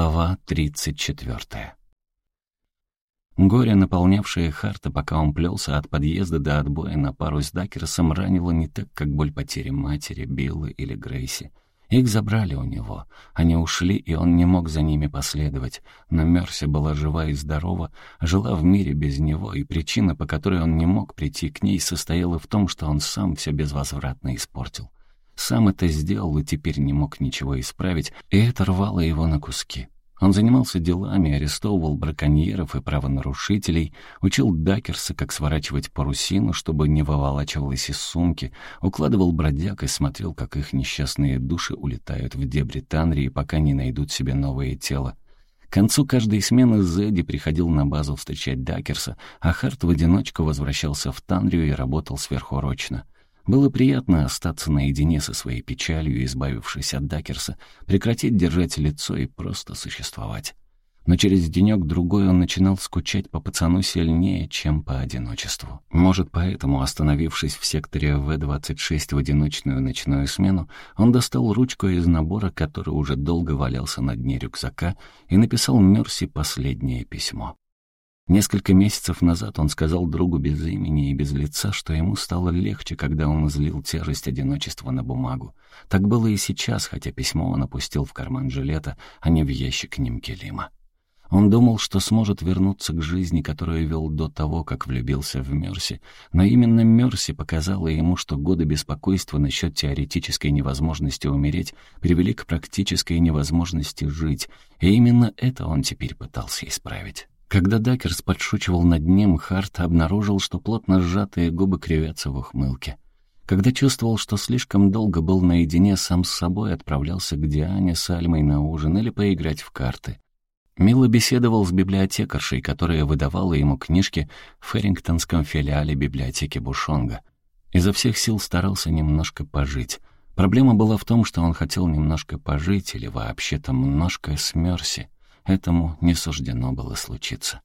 Глава 34. Горе, наполнявшее Харта, пока он плелся от подъезда до отбоя на пару с Дакерсом, ранило не так, как боль потери матери, Биллы или Грейси. Их забрали у него. Они ушли, и он не мог за ними последовать. Но Мерси была жива и здорова, жила в мире без него, и причина, по которой он не мог прийти к ней, состояла в том, что он сам все безвозвратно испортил. Сам это сделал и теперь не мог ничего исправить, и это рвало его на куски. Он занимался делами, арестовывал браконьеров и правонарушителей, учил Дакерса, как сворачивать парусину, чтобы не выволачивалась из сумки, укладывал бродяг и смотрел, как их несчастные души улетают в дебри Танрии, пока не найдут себе новое тело. К концу каждой смены Зедди приходил на базу встречать Дакерса, а Харт в одиночку возвращался в Танрию и работал сверхурочно. Было приятно остаться наедине со своей печалью, избавившись от Дакерса, прекратить держать лицо и просто существовать. Но через денек-другой он начинал скучать по пацану сильнее, чем по одиночеству. Может, поэтому, остановившись в секторе В-26 в одиночную ночную смену, он достал ручку из набора, который уже долго валялся на дне рюкзака, и написал Мерси последнее письмо. Несколько месяцев назад он сказал другу без имени и без лица, что ему стало легче, когда он излил тяжесть одиночества на бумагу. Так было и сейчас, хотя письмо он опустил в карман жилета, а не в ящик Нимкелима. Он думал, что сможет вернуться к жизни, которую вел до того, как влюбился в Мерси, но именно Мерси показала ему, что годы беспокойства насчет теоретической невозможности умереть привели к практической невозможности жить, и именно это он теперь пытался исправить. Когда Дакерс подшучивал над ним, Харт обнаружил, что плотно сжатые губы кривятся в ухмылке. Когда чувствовал, что слишком долго был наедине сам с собой, отправлялся к Диане с Альмой на ужин или поиграть в карты. Мило беседовал с библиотекаршей, которая выдавала ему книжки в Феррингтонском филиале библиотеки Бушонга. Изо всех сил старался немножко пожить. Проблема была в том, что он хотел немножко пожить или вообще-то немножко с Мерси. Этому не суждено было случиться.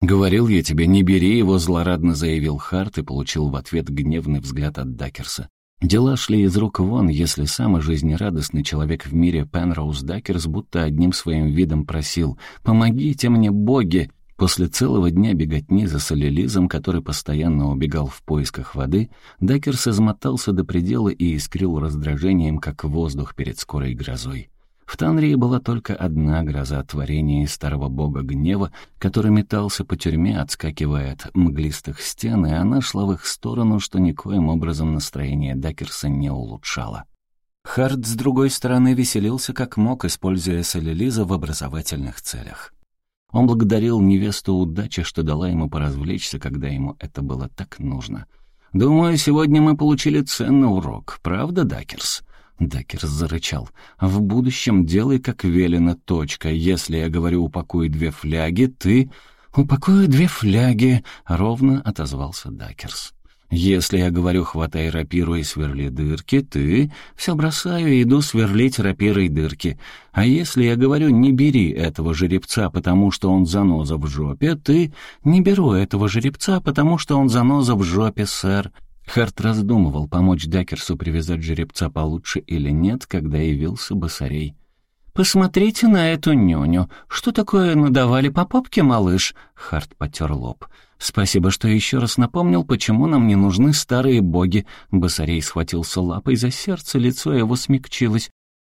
«Говорил я тебе, не бери его», — злорадно заявил Харт и получил в ответ гневный взгляд от Дакерса. Дела шли из рук вон, если самый жизнерадостный человек в мире Пенроуз Дакерс будто одним своим видом просил «Помогите мне, боги!» После целого дня беготни за солелизом, который постоянно убегал в поисках воды, Дакерс измотался до предела и искрил раздражением, как воздух перед скорой грозой. В Танрии была только одна гроза творения старого бога гнева, который метался по тюрьме, отскакивая от мглистых стен, и она шла в их сторону, что никоим образом настроение Дакерса не улучшало. Харт, с другой стороны, веселился как мог, используя Солелиза в образовательных целях. Он благодарил невесту удачи, что дала ему поразвлечься, когда ему это было так нужно. «Думаю, сегодня мы получили ценный урок, правда, Дакерс?» Деккер зарычал. «В будущем делай, как велено, точка. Если я говорю «упакуй две фляги», ты...» «Упакую две фляги», — ровно отозвался Дакерс. «Если я говорю «хватай рапиру и сверли дырки», ты...» «Все бросаю и иду сверлить рапирой дырки. А если я говорю «не бери этого жеребца, потому что он заноза в жопе», ты... «Не беру этого жеребца, потому что он заноза в жопе, сэр». Харт раздумывал, помочь Дакерсу привязать жеребца получше или нет, когда явился Басарей. «Посмотрите на эту нюню. Что такое надавали по попке, малыш?» Харт потер лоб. «Спасибо, что еще раз напомнил, почему нам не нужны старые боги». Басарей схватился лапой за сердце, лицо его смягчилось.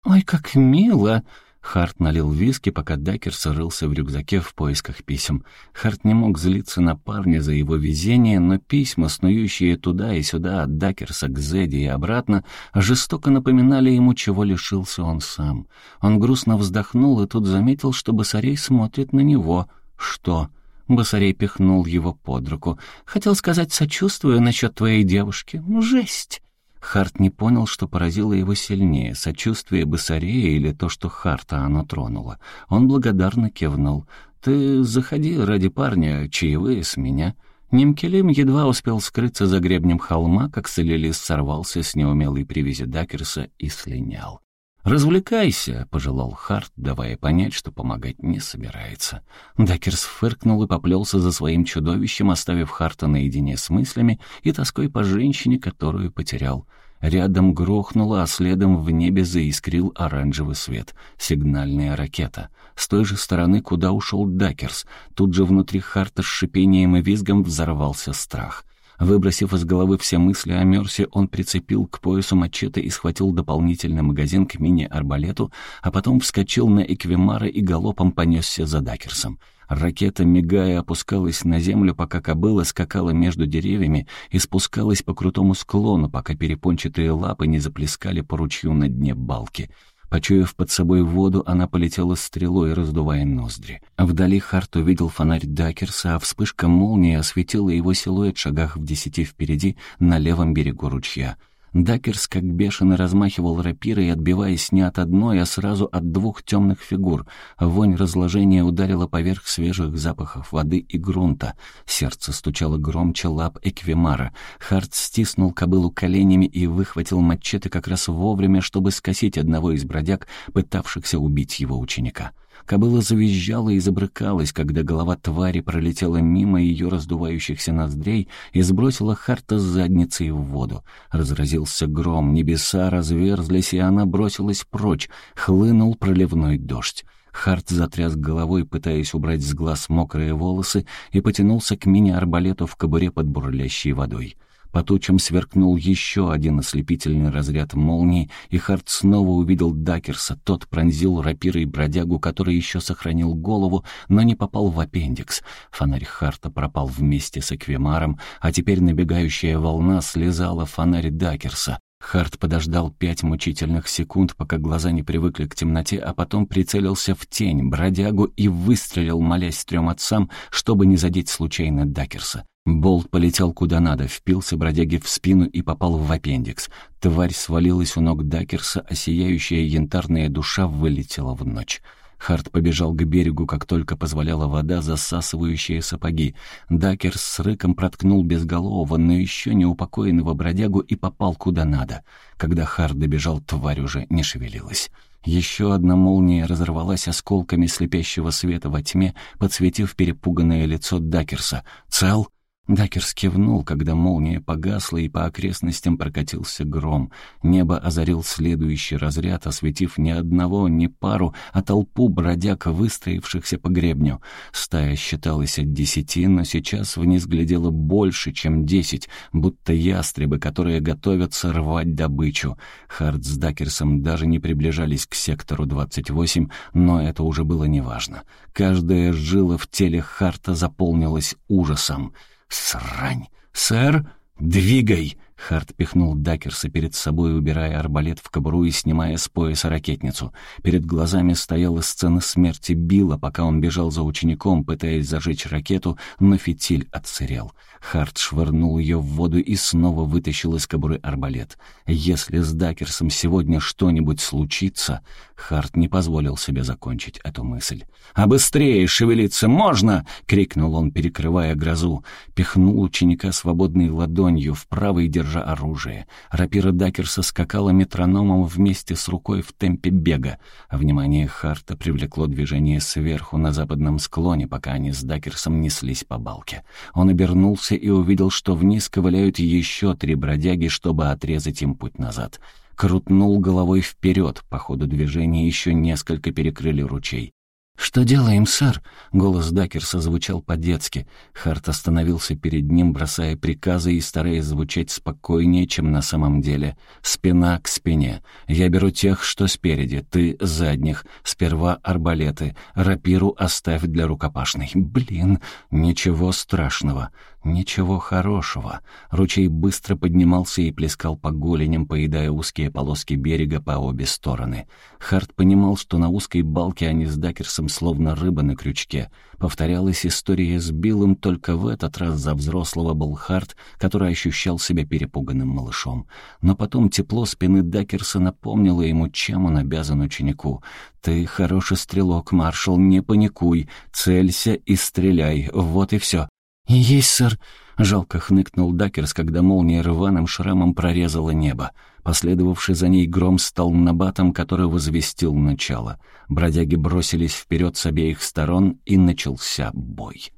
«Ой, как мило!» Харт налил виски, пока Дакер срылся в рюкзаке в поисках писем. Харт не мог злиться на парня за его везение, но письма, снующие туда и сюда от Дакерса к Зеди и обратно, жестоко напоминали ему, чего лишился он сам. Он грустно вздохнул и тут заметил, что Басарей смотрит на него. «Что?» Басарей пихнул его под руку. «Хотел сказать, сочувствую насчет твоей девушки. Жесть!» Харт не понял, что поразило его сильнее, сочувствие Басарея или то, что Харта оно тронуло. Он благодарно кивнул. «Ты заходи ради парня, чаевые с меня». Немкелим едва успел скрыться за гребнем холма, как Солелис сорвался с неумелой привязи Дакерса и слинял. «Развлекайся», — пожелал Харт, давая понять, что помогать не собирается. Дакерс фыркнул и поплелся за своим чудовищем, оставив Харта наедине с мыслями и тоской по женщине, которую потерял. Рядом грохнуло, а следом в небе заискрил оранжевый свет. Сигнальная ракета. С той же стороны, куда ушел Дакерс. Тут же внутри Харта с шипением и визгом взорвался страх. Выбросив из головы все мысли о Мерсе, он прицепил к поясу мачете и схватил дополнительный магазин к мини-арбалету, а потом вскочил на Эквимара и галопом понесся за Дакерсом. Ракета, мигая, опускалась на землю, пока кобыла скакала между деревьями и спускалась по крутому склону, пока перепончатые лапы не заплескали по ручью на дне балки. Почуяв под собой воду, она полетела стрелой, раздувая ноздри. Вдали Харт увидел фонарь Дакерса, а вспышка молнии осветила его силуэт шагах в десяти впереди на левом берегу ручья. Дакерс как бешеный размахивал рапирой, отбиваясь не от одной, а сразу от двух темных фигур. Вонь разложения ударила поверх свежих запахов воды и грунта. Сердце стучало громче лап Эквимара. Харт стиснул кобылу коленями и выхватил мачете как раз вовремя, чтобы скосить одного из бродяг, пытавшихся убить его ученика. Кобыла завизжала и забрыкалась, когда голова твари пролетела мимо ее раздувающихся ноздрей и сбросила Харта с задницей в воду. Разразился гром, небеса разверзлись, и она бросилась прочь, хлынул проливной дождь. Харт затряс головой, пытаясь убрать с глаз мокрые волосы, и потянулся к мини-арбалету в кобуре под бурлящей водой. По тучам сверкнул еще один ослепительный разряд молнии, и Харт снова увидел Дакерса. Тот пронзил рапирой бродягу, который еще сохранил голову, но не попал в аппендикс. Фонарь Харта пропал вместе с Эквимаром, а теперь набегающая волна слезала фонарь Дакерса. Харт подождал пять мучительных секунд, пока глаза не привыкли к темноте, а потом прицелился в тень, бродягу и выстрелил, молясь трем отцам, чтобы не задеть случайно Дакерса. Болт полетел куда надо, впился бродяге в спину и попал в аппендикс. Тварь свалилась у ног Дакерса, а сияющая янтарная душа вылетела в ночь. Харт побежал к берегу, как только позволяла вода, засасывающая сапоги. Дакерс с рыком проткнул безголового, но еще не упокоенного бродягу и попал куда надо. Когда Харт добежал, тварь уже не шевелилась. Еще одна молния разорвалась осколками слепящего света во тьме, подсветив перепуганное лицо Дакерса. «Цел?» Дакерс кивнул, когда молния погасла, и по окрестностям прокатился гром. Небо озарил следующий разряд, осветив не одного, не пару, а толпу бродяг, выстроившихся по гребню. Стая считалась от десяти, но сейчас вниз глядело больше, чем десять, будто ястребы, которые готовятся рвать добычу. Харт с Дакерсом даже не приближались к сектору 28, но это уже было неважно. Каждая жила в теле Харта заполнилась ужасом. «Срань! Сэр, двигай!» Харт пихнул Дакерса перед собой, убирая арбалет в кобуру и снимая с пояса ракетницу. Перед глазами стояла сцена смерти Билла, пока он бежал за учеником, пытаясь зажечь ракету, но фитиль отсырел. Харт швырнул ее в воду и снова вытащил из кобуры арбалет. Если с Дакерсом сегодня что-нибудь случится... Харт не позволил себе закончить эту мысль. «А быстрее шевелиться можно!» — крикнул он, перекрывая грозу. Пихнул ученика свободной ладонью, в правой держа оружие. Рапира Дакерса скакала метрономом вместе с рукой в темпе бега. А внимание Харта привлекло движение сверху на западном склоне, пока они с Дакерсом неслись по балке. Он обернулся и увидел, что вниз ковыляют еще три бродяги, чтобы отрезать им путь назад. Крутнул головой вперед, по ходу движения еще несколько перекрыли ручей. «Что делаем, сэр?» — голос Дакерса звучал по-детски. Харт остановился перед ним, бросая приказы и стараясь звучать спокойнее, чем на самом деле. «Спина к спине. Я беру тех, что спереди, ты — задних. Сперва арбалеты. Рапиру оставь для рукопашной. Блин, ничего страшного. Ничего хорошего. Ручей быстро поднимался и плескал по голеням, поедая узкие полоски берега по обе стороны. Харт понимал, что на узкой балке они с Дакерсом словно рыба на крючке. Повторялась история с Биллом, только в этот раз за взрослого был Харт, который ощущал себя перепуганным малышом. Но потом тепло спины Дакерса напомнило ему, чем он обязан ученику. «Ты хороший стрелок, маршал, не паникуй, целься и стреляй, вот и все». «Есть, сэр!» — жалко хныкнул Дакерс, когда молния рваным шрамом прорезала небо. Последовавший за ней гром стал набатом, который возвестил начало. Бродяги бросились вперед с обеих сторон, и начался бой.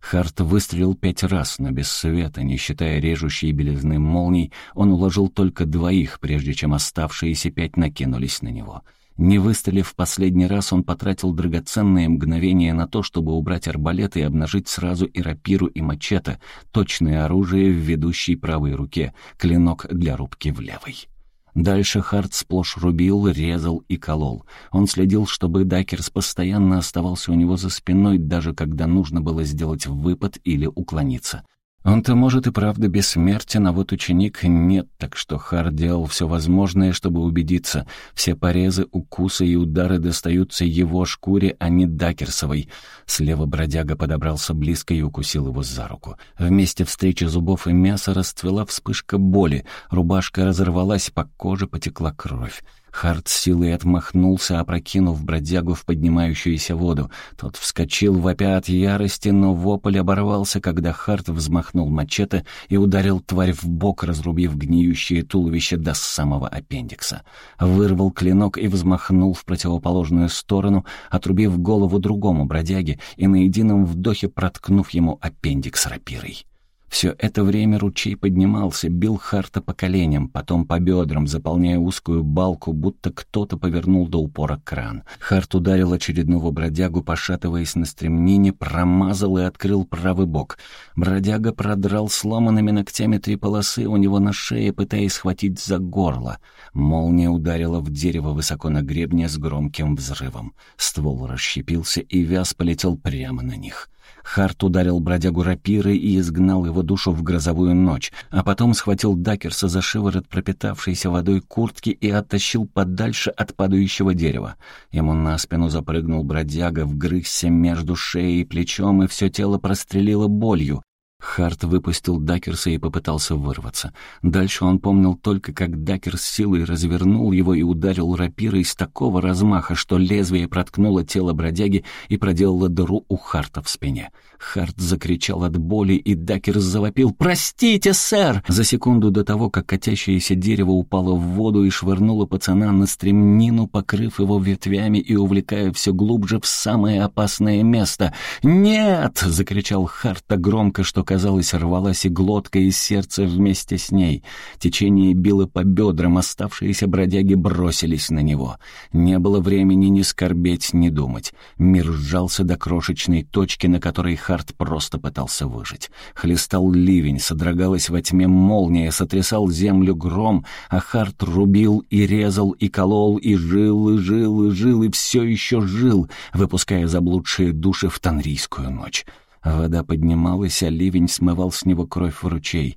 Харт выстрелил пять раз, но без света, не считая режущей белизны молний, он уложил только двоих, прежде чем оставшиеся пять накинулись на него. Не выстрелив последний раз, он потратил драгоценные мгновения на то, чтобы убрать арбалет и обнажить сразу и рапиру, и мачете, точное оружие в ведущей правой руке, клинок для рубки в левой. Дальше Харт сплошь рубил, резал и колол. Он следил, чтобы Дакерс постоянно оставался у него за спиной, даже когда нужно было сделать выпад или уклониться. Он-то, может, и правда бессмертен, а вот ученик нет, так что Хар делал все возможное, чтобы убедиться. Все порезы, укусы и удары достаются его шкуре, а не Дакерсовой. Слева бродяга подобрался близко и укусил его за руку. Вместе встречи зубов и мяса расцвела вспышка боли. Рубашка разорвалась, по коже потекла кровь. Харт силой отмахнулся, опрокинув бродягу в поднимающуюся воду. Тот вскочил, вопя от ярости, но вопль оборвался, когда Харт взмахнул мачете и ударил тварь в бок, разрубив гниющее туловище до самого аппендикса. Вырвал клинок и взмахнул в противоположную сторону, отрубив голову другому бродяге и на едином вдохе проткнув ему аппендикс рапирой. Все это время ручей поднимался, бил Харта по коленям, потом по бедрам, заполняя узкую балку, будто кто-то повернул до упора кран. Харт ударил очередного бродягу, пошатываясь на стремнине, промазал и открыл правый бок. Бродяга продрал сломанными ногтями три полосы у него на шее, пытаясь схватить за горло. Молния ударила в дерево высоко на гребне с громким взрывом. Ствол расщепился, и вяз полетел прямо на них. Харт ударил бродягу рапирой и изгнал его душу в грозовую ночь, а потом схватил Дакерса за шиворот пропитавшейся водой куртки и оттащил подальше от падающего дерева. Ему на спину запрыгнул бродяга, вгрызся между шеей и плечом, и все тело прострелило болью. Харт выпустил Дакерса и попытался вырваться. Дальше он помнил только, как Дакерс силой развернул его и ударил рапирой с такого размаха, что лезвие проткнуло тело бродяги и проделало дыру у Харта в спине. Харт закричал от боли, и Дакерс завопил «Простите, сэр!» За секунду до того, как катящееся дерево упало в воду и швырнуло пацана на стремнину, покрыв его ветвями и увлекая все глубже в самое опасное место. «Нет!» — закричал Харт так громко, что казалось, рвалась и глотка, и сердце вместе с ней. Течение било по бедрам, оставшиеся бродяги бросились на него. Не было времени ни скорбеть, ни думать. Мир сжался до крошечной точки, на которой Харт просто пытался выжить. Хлестал ливень, содрогалась во тьме молния, сотрясал землю гром, а Харт рубил и резал, и колол, и жил, и жил, и жил, и все еще жил, выпуская заблудшие души в Танрийскую ночь. Вода поднималась, а ливень смывал с него кровь в ручей.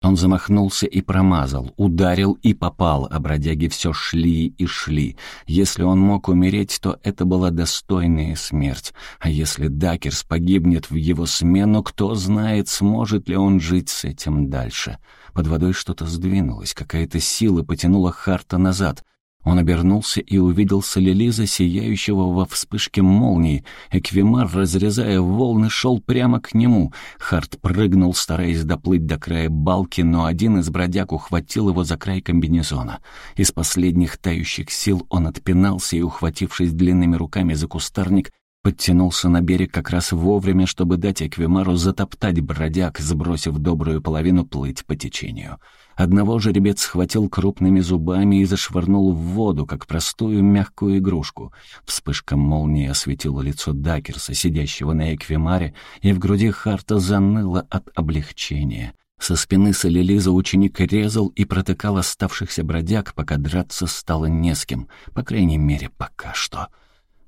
Он замахнулся и промазал, ударил и попал, а бродяги все шли и шли. Если он мог умереть, то это была достойная смерть. А если Дакерс погибнет в его смену, кто знает, сможет ли он жить с этим дальше. Под водой что-то сдвинулось, какая-то сила потянула Харта назад — он обернулся и увидел Солелиза, сияющего во вспышке молнии. Эквимар, разрезая волны, шел прямо к нему. Харт прыгнул, стараясь доплыть до края балки, но один из бродяг ухватил его за край комбинезона. Из последних тающих сил он отпинался и, ухватившись длинными руками за кустарник, подтянулся на берег как раз вовремя, чтобы дать Эквимару затоптать бродяг, сбросив добрую половину плыть по течению. Одного жеребец схватил крупными зубами и зашвырнул в воду, как простую мягкую игрушку. Вспышка молнии осветила лицо Дакерса, сидящего на эквимаре, и в груди Харта заныло от облегчения. Со спины Солелиза ученик резал и протыкал оставшихся бродяг, пока драться стало не с кем, по крайней мере, пока что.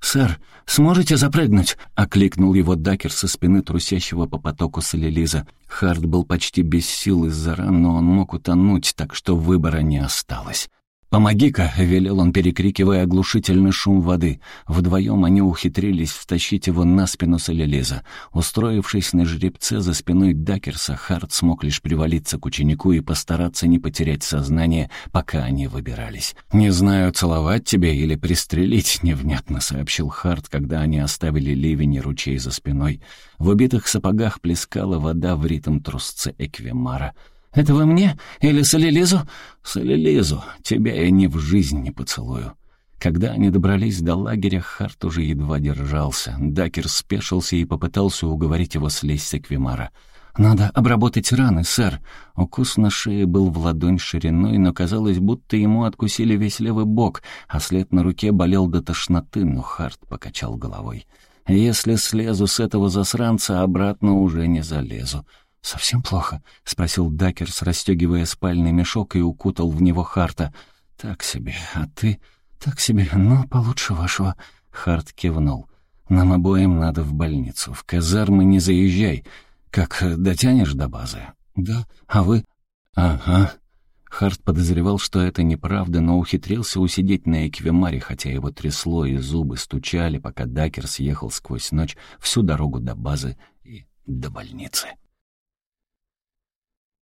«Сэр, сможете запрыгнуть?» — окликнул его Дакер со спины трусящего по потоку Солелиза. Харт был почти без сил из-за ран, но он мог утонуть, так что выбора не осталось. «Помоги-ка!» — велел он, перекрикивая оглушительный шум воды. Вдвоем они ухитрились втащить его на спину Солелиза. Устроившись на жеребце за спиной Дакерса, Харт смог лишь привалиться к ученику и постараться не потерять сознание, пока они выбирались. «Не знаю, целовать тебя или пристрелить», — невнятно сообщил Харт, когда они оставили ливень и ручей за спиной. В убитых сапогах плескала вода в ритм трусца Эквимара. Это вы мне или Солелизу?» «Солелизу. Тебя я ни в жизнь не поцелую». Когда они добрались до лагеря, Харт уже едва держался. Дакер спешился и попытался уговорить его слезть с эквимара. «Надо обработать раны, сэр». Укус на шее был в ладонь шириной, но казалось, будто ему откусили весь левый бок, а след на руке болел до тошноты, но Харт покачал головой. «Если слезу с этого засранца, обратно уже не залезу». «Совсем плохо?» — спросил Дакерс, расстегивая спальный мешок и укутал в него Харта. «Так себе. А ты?» «Так себе, но получше вашего». Харт кивнул. «Нам обоим надо в больницу. В казармы не заезжай. Как, дотянешь до базы?» «Да. А вы?» «Ага». Харт подозревал, что это неправда, но ухитрился усидеть на эквимаре, хотя его трясло и зубы стучали, пока Дакер съехал сквозь ночь всю дорогу до базы и до больницы.